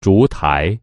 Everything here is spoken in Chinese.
烛台。